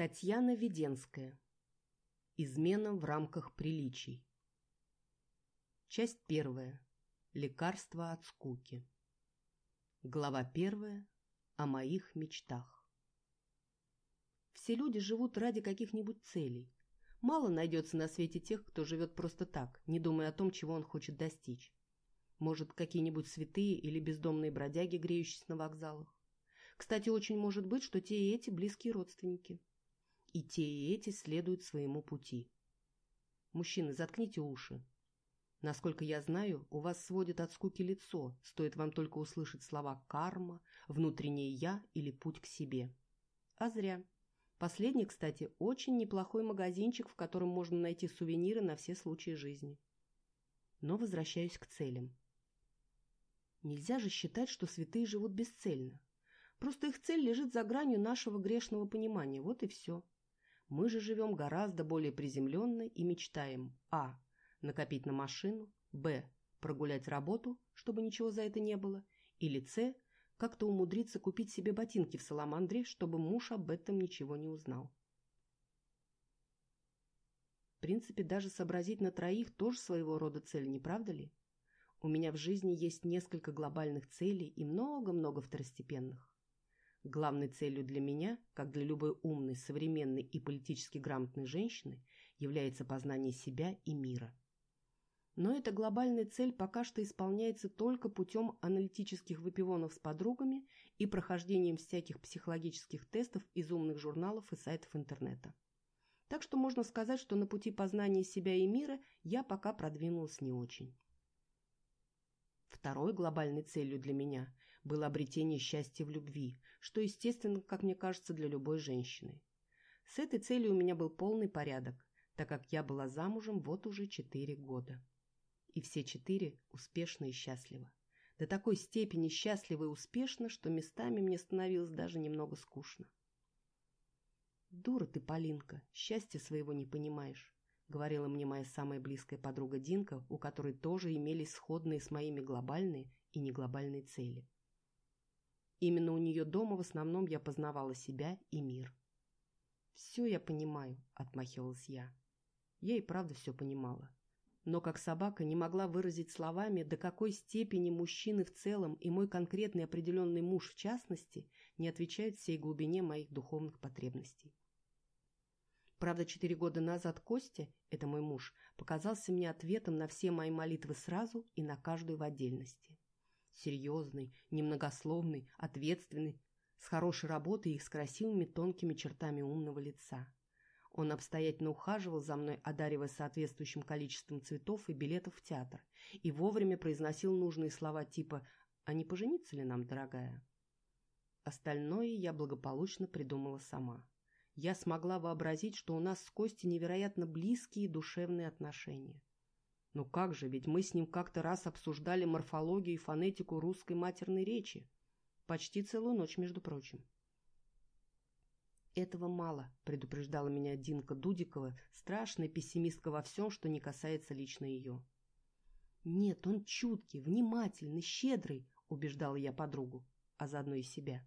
Татьяна Веденская. Измена в рамках приличий. Часть первая. Лекарство от скуки. Глава первая. О моих мечтах. Все люди живут ради каких-нибудь целей. Мало найдется на свете тех, кто живет просто так, не думая о том, чего он хочет достичь. Может, какие-нибудь святые или бездомные бродяги, греющиеся на вокзалах. Кстати, очень может быть, что те и эти близкие родственники и те, и эти следуют своему пути. Мужчины, заткните уши. Насколько я знаю, у вас сводит от скуки лицо, стоит вам только услышать слова «карма», «внутреннее я» или «путь к себе». А зря. Последний, кстати, очень неплохой магазинчик, в котором можно найти сувениры на все случаи жизни. Но возвращаюсь к целям. Нельзя же считать, что святые живут бесцельно. Просто их цель лежит за гранью нашего грешного понимания, вот и все. Мы же живем гораздо более приземленно и мечтаем а. накопить на машину, б. прогулять работу, чтобы ничего за это не было, или с. как-то умудриться купить себе ботинки в Саламандре, чтобы муж об этом ничего не узнал. В принципе, даже сообразить на троих тоже своего рода цель, не правда ли? У меня в жизни есть несколько глобальных целей и много-много второстепенных. Главной целью для меня, как для любой умной, современной и политически грамотной женщины, является познание себя и мира. Но эта глобальная цель пока что исполняется только путем аналитических выпивонов с подругами и прохождением всяких психологических тестов из умных журналов и сайтов интернета. Так что можно сказать, что на пути познания себя и мира я пока продвинулась не очень. Второй глобальной целью для меня было обретение счастья в любви, что естественно, как мне кажется, для любой женщины. С этой целью у меня был полный порядок, так как я была замужем вот уже четыре года. И все четыре успешно и счастливо. До такой степени счастливо и успешно, что местами мне становилось даже немного скучно. «Дура ты, Полинка, счастья своего не понимаешь», — говорила мне моя самая близкая подруга Динка, у которой тоже имелись сходные с моими глобальные и неглобальные цели. Именно у нее дома в основном я познавала себя и мир. «Все я понимаю», — отмахивалась я. Я и правда все понимала. Но как собака не могла выразить словами, до какой степени мужчины в целом и мой конкретный определенный муж в частности не отвечают всей глубине моих духовных потребностей. Правда, четыре года назад Костя, это мой муж, показался мне ответом на все мои молитвы сразу и на каждую в отдельности серьезный, немногословный, ответственный, с хорошей работой и с красивыми тонкими чертами умного лица. Он обстоятельно ухаживал за мной, одаривая соответствующим количеством цветов и билетов в театр, и вовремя произносил нужные слова типа «А не пожениться ли нам, дорогая?» Остальное я благополучно придумала сама. Я смогла вообразить, что у нас с Костей невероятно близкие душевные отношения. Ну как же, ведь мы с ним как-то раз обсуждали морфологию и фонетику русской матерной речи. Почти целую ночь, между прочим. «Этого мало», — предупреждала меня Динка Дудикова, страшная пессимистка во всем, что не касается лично ее. «Нет, он чуткий, внимательный, щедрый», — убеждала я подругу, а заодно и себя.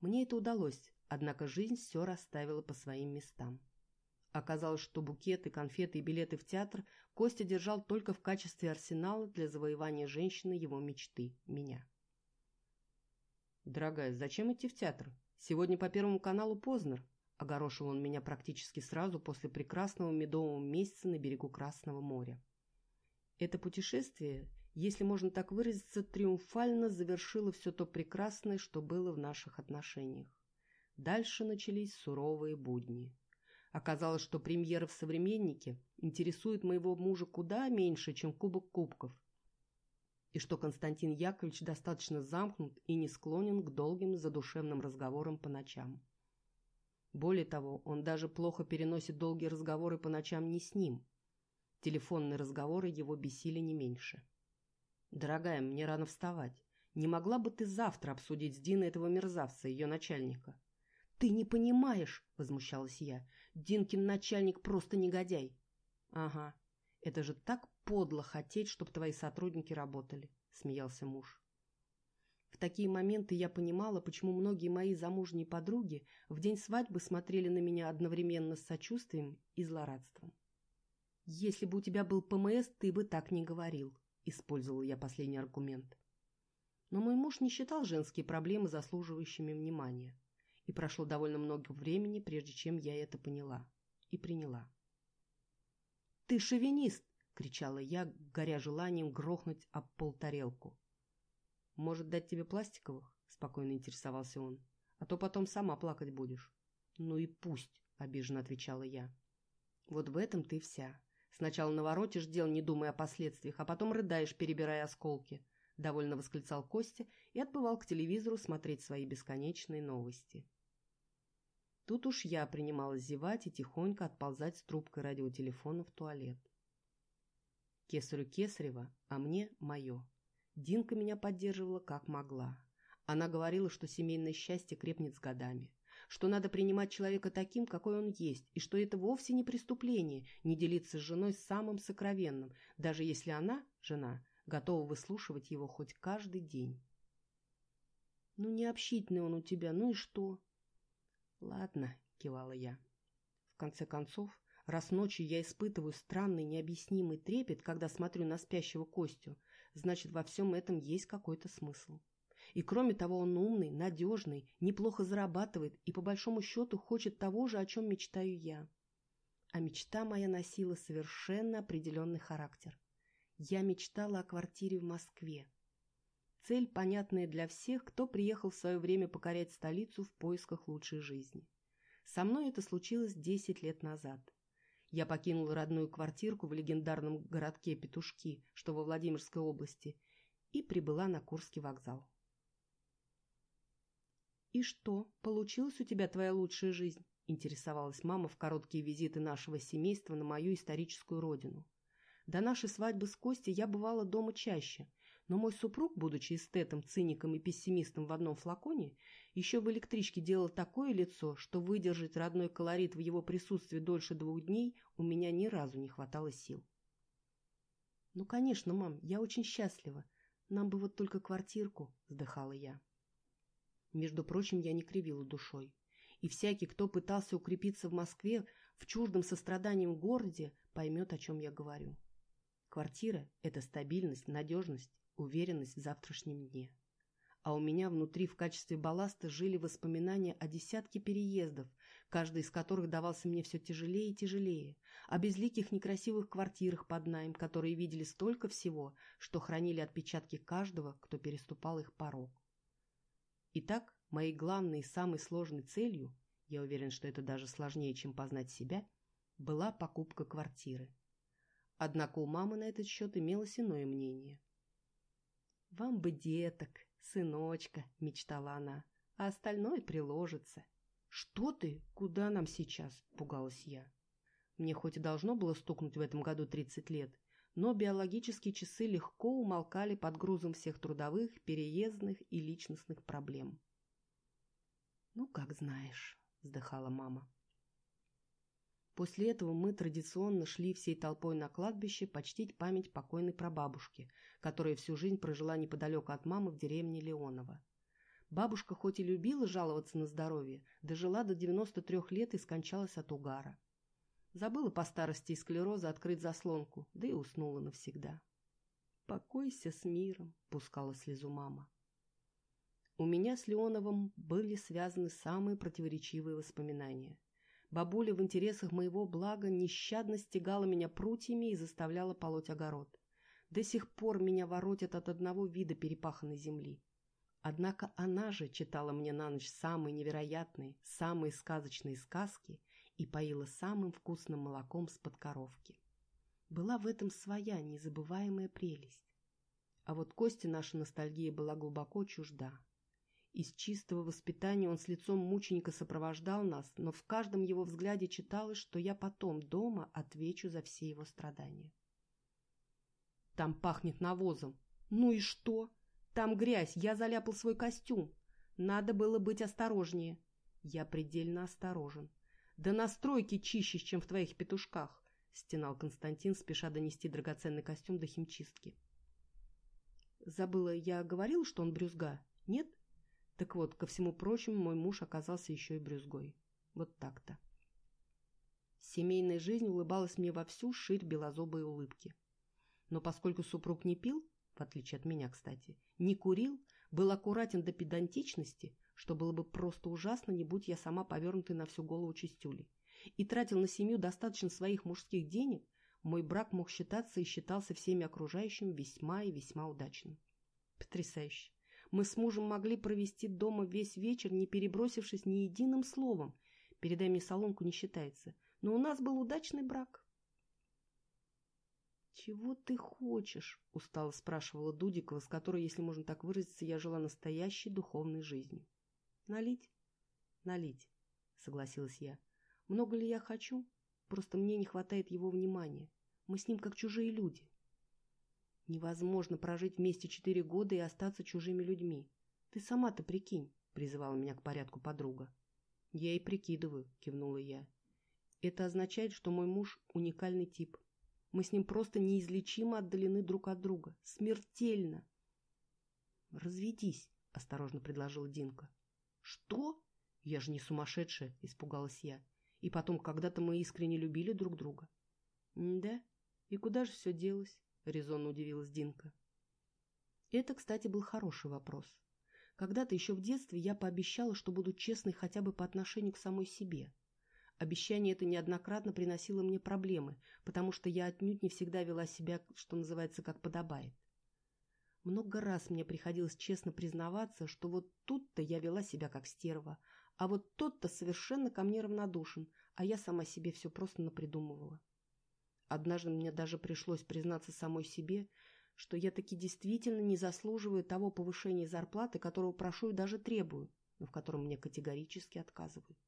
Мне это удалось, однако жизнь все расставила по своим местам. Оказалось, что букеты, конфеты и билеты в театр Костя держал только в качестве арсенала для завоевания женщины его мечты – меня. «Дорогая, зачем идти в театр? Сегодня по Первому каналу Познер», – огорошил он меня практически сразу после прекрасного медового месяца на берегу Красного моря. Это путешествие, если можно так выразиться, триумфально завершило все то прекрасное, что было в наших отношениях. Дальше начались суровые будни. Оказалось, что премьера в «Современнике» интересует моего мужа куда меньше, чем Кубок Кубков, и что Константин Яковлевич достаточно замкнут и не склонен к долгим задушевным разговорам по ночам. Более того, он даже плохо переносит долгие разговоры по ночам не с ним. Телефонные разговоры его бесили не меньше. «Дорогая, мне рано вставать. Не могла бы ты завтра обсудить с Диной этого мерзавца, ее начальника?» «Ты не понимаешь!» — возмущалась я. «Динкин начальник просто негодяй!» «Ага, это же так подло хотеть, чтобы твои сотрудники работали!» — смеялся муж. В такие моменты я понимала, почему многие мои замужние подруги в день свадьбы смотрели на меня одновременно с сочувствием и злорадством. «Если бы у тебя был ПМС, ты бы так не говорил», – использовал я последний аргумент. Но мой муж не считал женские проблемы заслуживающими внимания. И прошло довольно много времени, прежде чем я это поняла и приняла. «Ты шовинист!» — кричала я, горя желанием грохнуть об пол. «Может, дать тебе пластиковых?» — спокойно интересовался он. «А то потом сама плакать будешь». «Ну и пусть», — обиженно отвечала я. «Вот в этом ты вся. Сначала наворотишь дел, не думая о последствиях, а потом рыдаешь, перебирая осколки», — довольно восклицал Костя и отбывал к телевизору смотреть свои бесконечные новости. Тут уж я принималась зевать и тихонько отползать с трубкой радиотелефона в туалет. Кесарю Кесарева, а мне мое. Динка меня поддерживала как могла. Она говорила, что семейное счастье крепнет с годами, что надо принимать человека таким, какой он есть, и что это вовсе не преступление не делиться с женой самым сокровенным, даже если она, жена, готова выслушивать его хоть каждый день. «Ну, не общительный он у тебя, ну и что?» «Ладно», — кивала я. В конце концов, раз ночью я испытываю странный необъяснимый трепет, когда смотрю на спящего Костю, значит, во всем этом есть какой-то смысл. И кроме того, он умный, надежный, неплохо зарабатывает и по большому счету хочет того же, о чем мечтаю я. А мечта моя носила совершенно определенный характер. Я мечтала о квартире в Москве, Цель, понятная для всех, кто приехал в свое время покорять столицу в поисках лучшей жизни. Со мной это случилось 10 лет назад. Я покинула родную квартирку в легендарном городке Петушки, что во Владимирской области, и прибыла на Курский вокзал. «И что, получилась у тебя твоя лучшая жизнь?» – интересовалась мама в короткие визиты нашего семейства на мою историческую родину. До нашей свадьбы с Костей я бывала дома чаще, но мой супруг, будучи эстетом, циником и пессимистом в одном флаконе, еще в электричке делал такое лицо, что выдержать родной колорит в его присутствии дольше двух дней у меня ни разу не хватало сил. «Ну, конечно, мам, я очень счастлива. Нам бы вот только квартирку», — вздыхала я. Между прочим, я не кривила душой. И всякий, кто пытался укрепиться в Москве, в чуждом состраданием городе, поймет, о чем я говорю. Квартира – это стабильность, надежность уверенность в завтрашнем дне. А у меня внутри в качестве балласта жили воспоминания о десятке переездов, каждый из которых давался мне все тяжелее и тяжелее, о безликих некрасивых квартирах под найм, которые видели столько всего, что хранили отпечатки каждого, кто переступал их порог. Итак, моей главной и самой сложной целью, я уверен, что это даже сложнее, чем познать себя, была покупка квартиры. Однако у мамы на этот счет имелось иное мнение. «Вам бы деток, сыночка», — мечтала она, — «а остальное приложится». «Что ты? Куда нам сейчас?» — пугалась я. Мне хоть и должно было стукнуть в этом году 30 лет, но биологические часы легко умолкали под грузом всех трудовых, переездных и личностных проблем. «Ну, как знаешь», — вздыхала мама. После этого мы традиционно шли всей толпой на кладбище почтить память покойной прабабушки, которая всю жизнь прожила неподалеку от мамы в деревне Леонова. Бабушка хоть и любила жаловаться на здоровье, дожила до 93 лет и скончалась от угара. Забыла по старости и склероза открыть заслонку, да и уснула навсегда. «Покойся с миром», — пускала слезу мама. У меня с Леоновым были связаны самые противоречивые воспоминания. Бабуля в интересах моего блага нещадно стегала меня прутьями и заставляла полоть огород. До сих пор меня воротят от одного вида перепаханной земли. Однако она же читала мне на ночь самые невероятные, самые сказочные сказки и поила самым вкусным молоком с-под коровки. Была в этом своя незабываемая прелесть. А вот Косте наша ностальгия была глубоко чужда. Из чистого воспитания он с лицом мученика сопровождал нас, но в каждом его взгляде читалось, что я потом дома отвечу за все его страдания. Там пахнет навозом. Ну и что? Там грязь, я заляпал свой костюм. Надо было быть осторожнее. Я предельно осторожен. Да настройки чище, чем в твоих петушках, стенал Константин, спеша донести драгоценный костюм до химчистки. Забыла, я говорил, что он брюзга? Нет? Так вот, ко всему прочему, мой муж оказался еще и брюзгой. Вот так-то. Семейная жизнь улыбалась мне во всю ширь белозобой улыбки. Но поскольку супруг не пил, в отличие от меня, кстати, не курил, был аккуратен до педантичности, что было бы просто ужасно, не будь я сама повернутой на всю голову чистюлей, и тратил на семью достаточно своих мужских денег, мой брак мог считаться и считался всеми окружающими весьма и весьма удачным. Потрясающе! Мы с мужем могли провести дома весь вечер, не перебросившись ни единым словом. Передай мне солонку не считается. Но у нас был удачный брак. «Чего ты хочешь?» – устало спрашивала Дудикова, с которой, если можно так выразиться, я жила настоящей духовной жизнью. «Налить?» «Налить», – согласилась я. «Много ли я хочу? Просто мне не хватает его внимания. Мы с ним как чужие люди». «Невозможно прожить вместе четыре года и остаться чужими людьми. Ты сама-то прикинь», – призывала меня к порядку подруга. «Я и прикидываю», – кивнула я. «Это означает, что мой муж – уникальный тип». Мы с ним просто неизлечимо отдалены друг от друга. Смертельно. «Разведись», — осторожно предложила Динка. «Что? Я же не сумасшедшая», — испугалась я. «И потом, когда-то мы искренне любили друг друга». «Да? И куда же все делось?» — резонно удивилась Динка. Это, кстати, был хороший вопрос. Когда-то еще в детстве я пообещала, что буду честной хотя бы по отношению к самой себе. Обещание это неоднократно приносило мне проблемы, потому что я отнюдь не всегда вела себя, что называется, как подобает. Много раз мне приходилось честно признаваться, что вот тут-то я вела себя как стерва, а вот тот-то совершенно ко мне равнодушен, а я сама себе все просто напридумывала. Однажды мне даже пришлось признаться самой себе, что я таки действительно не заслуживаю того повышения зарплаты, которого прошу и даже требую, но в котором мне категорически отказывают.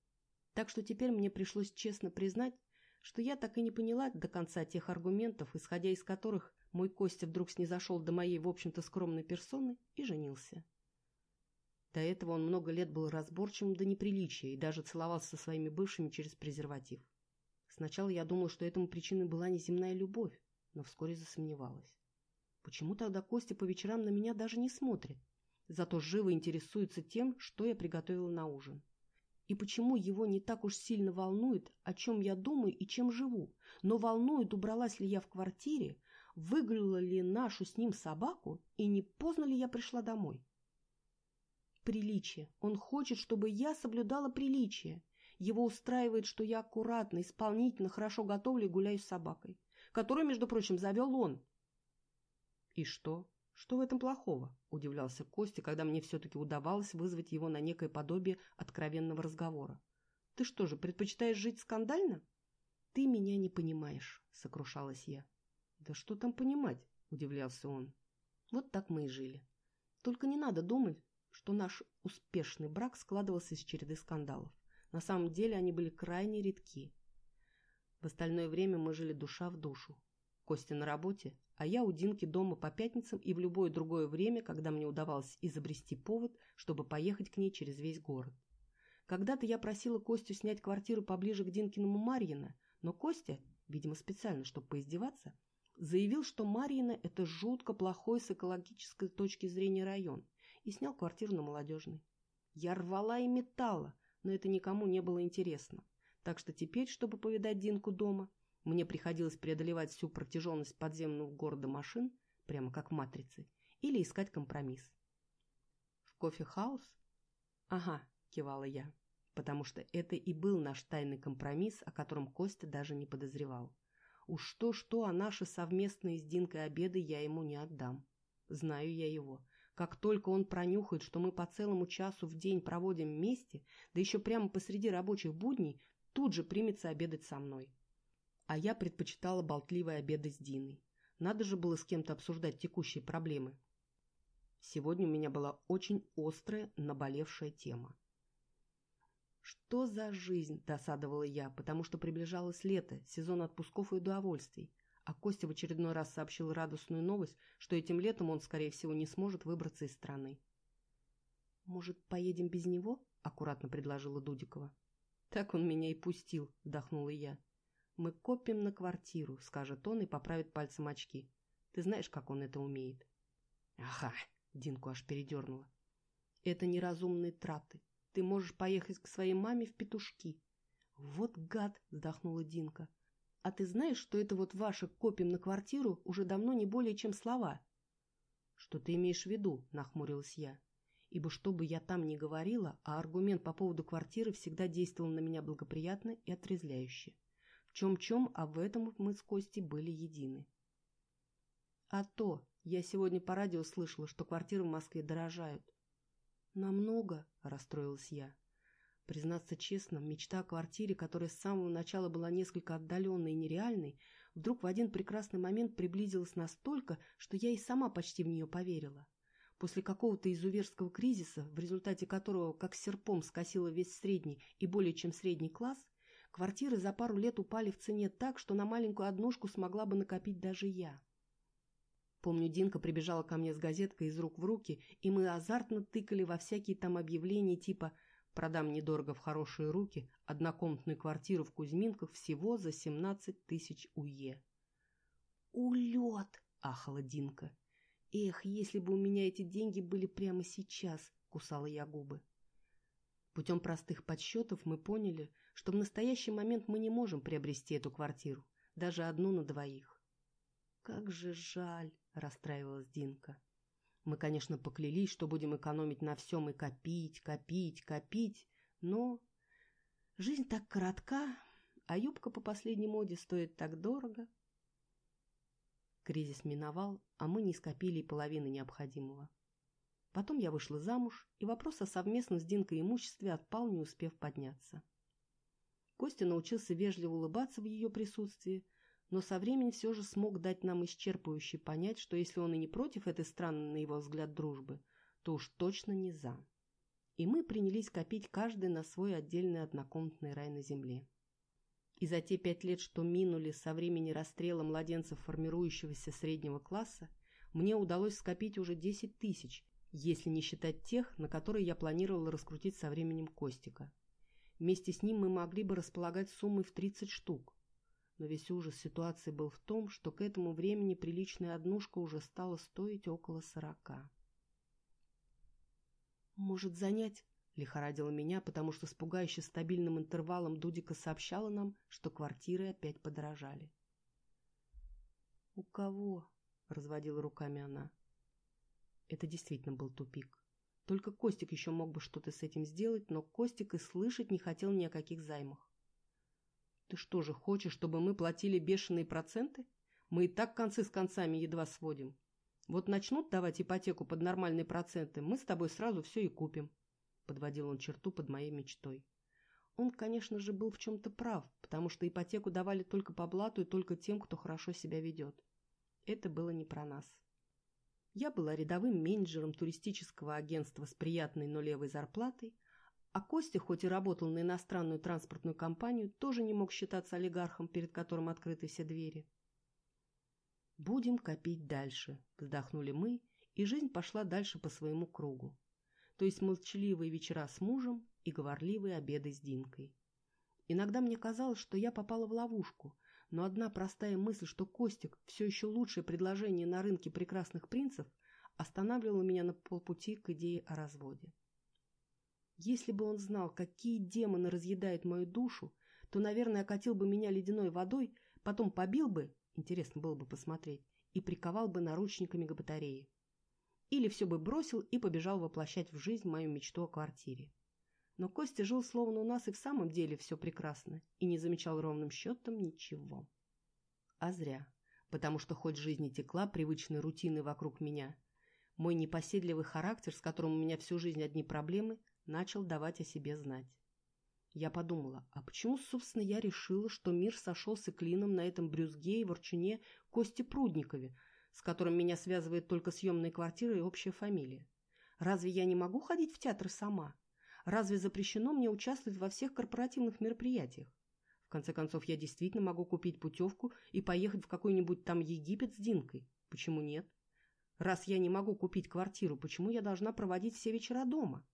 Так что теперь мне пришлось честно признать, что я так и не поняла до конца тех аргументов, исходя из которых мой Костя вдруг снизошел до моей, в общем-то, скромной персоны и женился. До этого он много лет был разборчивым до неприличия и даже целовался со своими бывшими через презерватив. Сначала я думала, что этому причиной была неземная любовь, но вскоре засомневалась. Почему тогда Костя по вечерам на меня даже не смотрит, зато живо интересуется тем, что я приготовила на ужин? и почему его не так уж сильно волнует, о чем я думаю и чем живу, но волнует, убралась ли я в квартире, выгуляла ли нашу с ним собаку и не поздно ли я пришла домой. Приличие. Он хочет, чтобы я соблюдала приличие. Его устраивает, что я аккуратно, исполнительно, хорошо готовлю и гуляю с собакой, которую, между прочим, завел он. И что? Что в этом плохого? Удивлялся Костя, когда мне все-таки удавалось вызвать его на некое подобие откровенного разговора. Ты что же, предпочитаешь жить скандально? Ты меня не понимаешь, сокрушалась я. Да что там понимать? Удивлялся он. Вот так мы и жили. Только не надо думать, что наш успешный брак складывался из череды скандалов. На самом деле они были крайне редки. В остальное время мы жили душа в душу. Костя на работе, а я у Динки дома по пятницам и в любое другое время, когда мне удавалось изобрести повод, чтобы поехать к ней через весь город. Когда-то я просила Костю снять квартиру поближе к Динкиному Марьино, но Костя, видимо специально, чтобы поиздеваться, заявил, что Марьино – это жутко плохой с экологической точки зрения район, и снял квартиру на Молодежной. Я рвала и металла, но это никому не было интересно. Так что теперь, чтобы повидать Динку дома, мне приходилось преодолевать всю протяженность подземного города машин, прямо как в «Матрице», или искать компромисс. «В кофе-хаус?» «Ага», – кивала я, потому что это и был наш тайный компромисс, о котором Костя даже не подозревал. Уж то-что, а наши совместные с Динкой обеды я ему не отдам. Знаю я его. Как только он пронюхает, что мы по целому часу в день проводим вместе, да еще прямо посреди рабочих будней, тут же примется обедать со мной а я предпочитала болтливые обеды с Диной. Надо же было с кем-то обсуждать текущие проблемы. Сегодня у меня была очень острая, наболевшая тема. «Что за жизнь?» – досадовала я, потому что приближалось лето, сезон отпусков и удовольствий, а Костя в очередной раз сообщил радостную новость, что этим летом он, скорее всего, не сможет выбраться из страны. «Может, поедем без него?» – аккуратно предложила Дудикова. «Так он меня и пустил», – вдохнула я. «Мы копим на квартиру», — скажет он и поправит пальцем очки. «Ты знаешь, как он это умеет?» «Ага», — Динку аж передернула. Это неразумные траты. Ты можешь поехать к своей маме в петушки. Вот гад, вздохнула Динка. А ты знаешь, что это вот ваши копим на квартиру уже давно не более чем слова? Что ты имеешь в виду? Нахмурилась я. Ибо что бы я там ни говорила, а аргумент по поводу квартиры всегда действовал на меня благоприятно и отрезвляюще. В чем-чем, а в этом мы с Костей были едины. А то, я сегодня по радио слышала, что квартиры в Москве дорожают. Намного, расстроилась я. Признаться честно, мечта о квартире, которая с самого начала была несколько отдаленной и нереальной, вдруг в один прекрасный момент приблизилась настолько, что я и сама почти в нее поверила. После какого-то изуверского кризиса, в результате которого как серпом скосило весь средний и более чем средний класс, квартиры за пару лет упали в цене так, что на маленькую однушку смогла бы накопить даже я. Помню, Динка прибежала ко мне с газеткой из рук в руки, и мы азартно тыкали во всякие там объявления типа «Продам недорого в хорошие руки однокомнатную квартиру в Кузьминках всего за 17 тысяч УЕ». «Улет!» – ахала Динка. «Эх, если бы у меня эти деньги были прямо сейчас!» – кусала я губы. Путем простых подсчетов мы поняли, что в настоящий момент мы не можем приобрести эту квартиру, даже одну на двоих. «Как же жаль!» – расстраивалась Динка. Мы, конечно, поклялись, что будем экономить на всем и копить, копить, копить, но жизнь так коротка, а юбка по последней моде стоит так дорого. Кризис миновал, а мы не скопили половины необходимого. Потом я вышла замуж, и вопрос о совместном с Динкой имуществе отпал, не успев подняться. Костя научился вежливо улыбаться в ее присутствии, но со временем все же смог дать нам исчерпывающе понять, что если он и не против этой странной, на его взгляд, дружбы, то уж точно не за. И мы принялись копить каждый на свой отдельный однокомнатный рай на земле. И за те пять лет, что минули со времени расстрела младенцев формирующегося среднего класса, мне удалось скопить уже 10 тысяч, если не считать тех, на которые я планировала раскрутить со временем Костика. Вместе с ним мы могли бы располагать суммой в 30 штук, но весь ужас ситуации был в том, что к этому времени приличная однушка уже стала стоить около сорока. «Может, занять?» — лихорадила меня, потому что с пугающе стабильным интервалом Дудика сообщала нам, что квартиры опять подорожали. «У кого?» — разводила руками она. Это действительно был тупик. Только Костик еще мог бы что-то с этим сделать, но Костик и слышать не хотел ни о каких займах. Ты что же, хочешь, чтобы мы платили бешеные проценты? Мы и так концы с концами едва сводим. Вот начнут давать ипотеку под нормальные проценты, мы с тобой сразу все и купим. Подводил он черту под моей мечтой. Он, конечно же, был в чем-то прав, потому что ипотеку давали только по блату и только тем, кто хорошо себя ведет. Это было не про нас. Я была рядовым менеджером туристического агентства с приятной, но левой зарплатой, а Костя, хоть и работал на иностранную транспортную компанию, тоже не мог считаться олигархом, перед которым открыты все двери. «Будем копить дальше», – вздохнули мы, и жизнь пошла дальше по своему кругу. То есть молчаливые вечера с мужем и говорливые обеды с Динкой. Иногда мне казалось, что я попала в ловушку, но одна простая мысль, что Костик – все еще лучшее предложение на рынке прекрасных принцев, останавливала меня на полпути к идее о разводе. Если бы он знал, какие демоны разъедают мою душу, то, наверное, окатил бы меня ледяной водой, потом побил бы, интересно было бы посмотреть, и приковал бы наручниками к батарее. Или все бы бросил и побежал воплощать в жизнь мою мечту о квартире. Но Костя жил словно у нас и в самом деле все прекрасно, и не замечал ровным счетом ничего. А зря, потому что хоть жизнь и текла привычной рутиной вокруг меня, мой непоседливый характер, с которым у меня всю жизнь одни проблемы, начал давать о себе знать. Я подумала, а почему, собственно, я решила, что мир сошелся клином на этом брюзге и ворчуне Косте Прудникове, с которым меня связывает только съемная квартира и общая фамилия? Разве я не могу ходить в театр сама? Разве запрещено мне участвовать во всех корпоративных мероприятиях? В конце концов, я действительно могу купить путевку и поехать в какой-нибудь там Египет с Динкой. Почему нет? Раз я не могу купить квартиру, почему я должна проводить все вечера дома?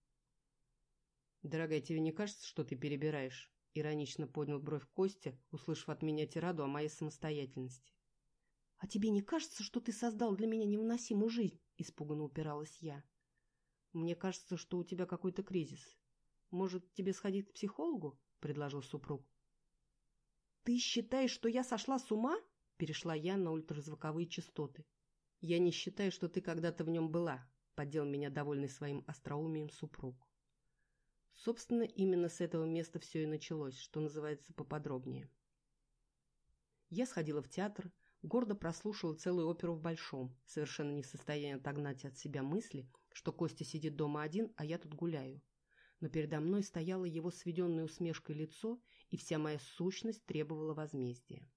«Дорогая, тебе не кажется, что ты перебираешь?» Иронично поднял бровь Костя, услышав от меня тираду о моей самостоятельности. «А тебе не кажется, что ты создал для меня невыносимую жизнь?» Испуганно упиралась я. Мне кажется, что у тебя какой-то кризис. Может, тебе сходить к психологу?» – предложил супруг. «Ты считаешь, что я сошла с ума?» – перешла я на ультразвуковые частоты. «Я не считаю, что ты когда-то в нем была», – поддел меня довольный своим остроумием супруг. Собственно, именно с этого места все и началось, что называется поподробнее. Я сходила в театр, гордо прослушала целую оперу в Большом, совершенно не в состоянии отогнать от себя мысли, что Костя сидит дома один, а я тут гуляю. Но передо мной стояло его сведенное усмешкой лицо, и вся моя сущность требовала возмездия.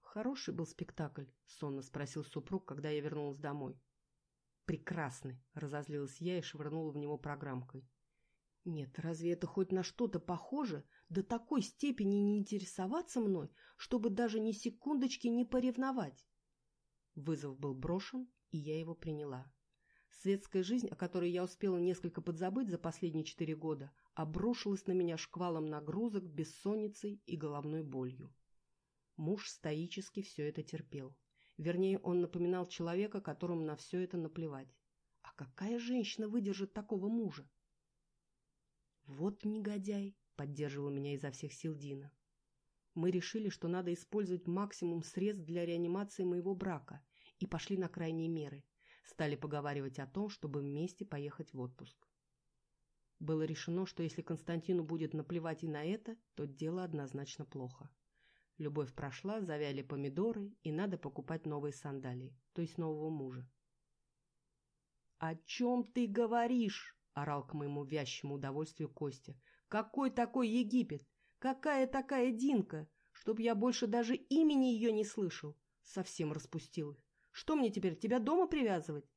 «Хороший был спектакль?» — сонно спросил супруг, когда я вернулась домой. «Прекрасный!» — разозлилась я и швырнула в него программкой. Нет, разве это хоть на что-то похоже? До такой степени не интересоваться мной, чтобы даже ни секундочки не поревновать. Вызов был брошен, и я его приняла. Светская жизнь, о которой я успела несколько подзабыть за последние четыре года, обрушилась на меня шквалом нагрузок, бессонницей и головной болью. Муж стоически все это терпел. Вернее, он напоминал человека, которому на все это наплевать. А какая женщина выдержит такого мужа? «Вот негодяй!» — поддерживал меня изо всех сил Дина. Мы решили, что надо использовать максимум средств для реанимации моего брака и пошли на крайние меры. Стали поговаривать о том, чтобы вместе поехать в отпуск. Было решено, что если Константину будет наплевать и на это, то дело однозначно плохо. Любовь прошла, завяли помидоры, и надо покупать новые сандалии, то есть нового мужа. «О чем ты говоришь?» — орал к моему вязчему удовольствию Костя. «Какой такой Египет? Какая такая Динка? Чтоб я больше даже имени ее не слышал!» Совсем распустил их. «Что мне теперь, тебя дома привязывать?»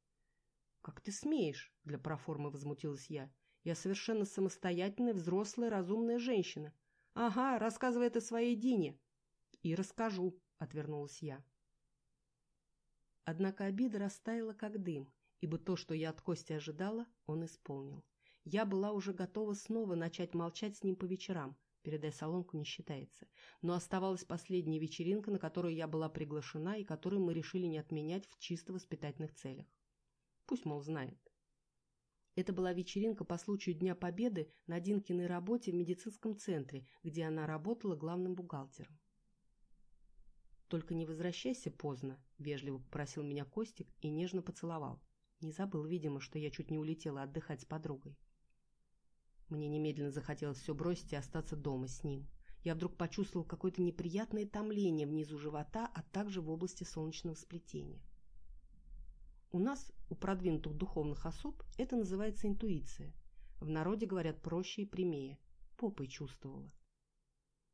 «Как ты смеешь?» — для проформы возмутилась я. «Я совершенно самостоятельная, взрослая, разумная женщина. Ага, рассказывай это своей Дине». «И расскажу», — отвернулась я. Однако обида растаяла, как дым, ибо то, что я от Кости ожидала, он исполнил. Я была уже готова снова начать молчать с ним по вечерам, передай солонку не считается, но оставалась последняя вечеринка, на которую я была приглашена и которую мы решили не отменять в чисто воспитательных целях. Пусть, мол, знает. Это была вечеринка по случаю Дня Победы на Динкиной работе в медицинском центре, где она работала главным бухгалтером. «Только не возвращайся поздно», — вежливо попросил меня Костик и нежно поцеловал. Не забыл, видимо, что я чуть не улетела отдыхать с подругой. Мне немедленно захотелось все бросить и остаться дома с ним. Я вдруг почувствовал какое-то неприятное томление внизу живота, а также в области солнечного сплетения. У нас, у продвинутых духовных особ, это называется интуиция. В народе говорят проще и прямее. Попой чувствовала.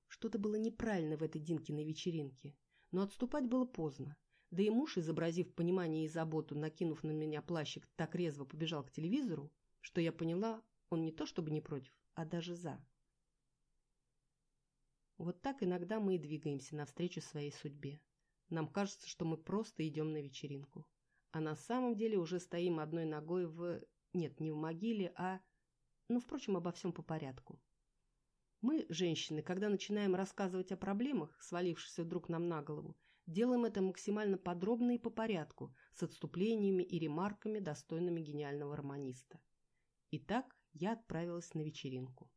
Что-то было неправильно в этой Динкиной вечеринке, но отступать было поздно. Да и муж, изобразив понимание и заботу, накинув на меня плащик, так резво побежал к телевизору, что я поняла, он не то чтобы не против, а даже за. Вот так иногда мы и двигаемся навстречу своей судьбе. Нам кажется, что мы просто идем на вечеринку. А на самом деле уже стоим одной ногой в... Нет, не в могиле, а... Ну, впрочем, обо всем по порядку. Мы, женщины, когда начинаем рассказывать о проблемах, свалившихся вдруг нам на голову, Делаем это максимально подробно и по порядку, с отступлениями и ремарками, достойными гениального романиста. Итак, я отправилась на вечеринку.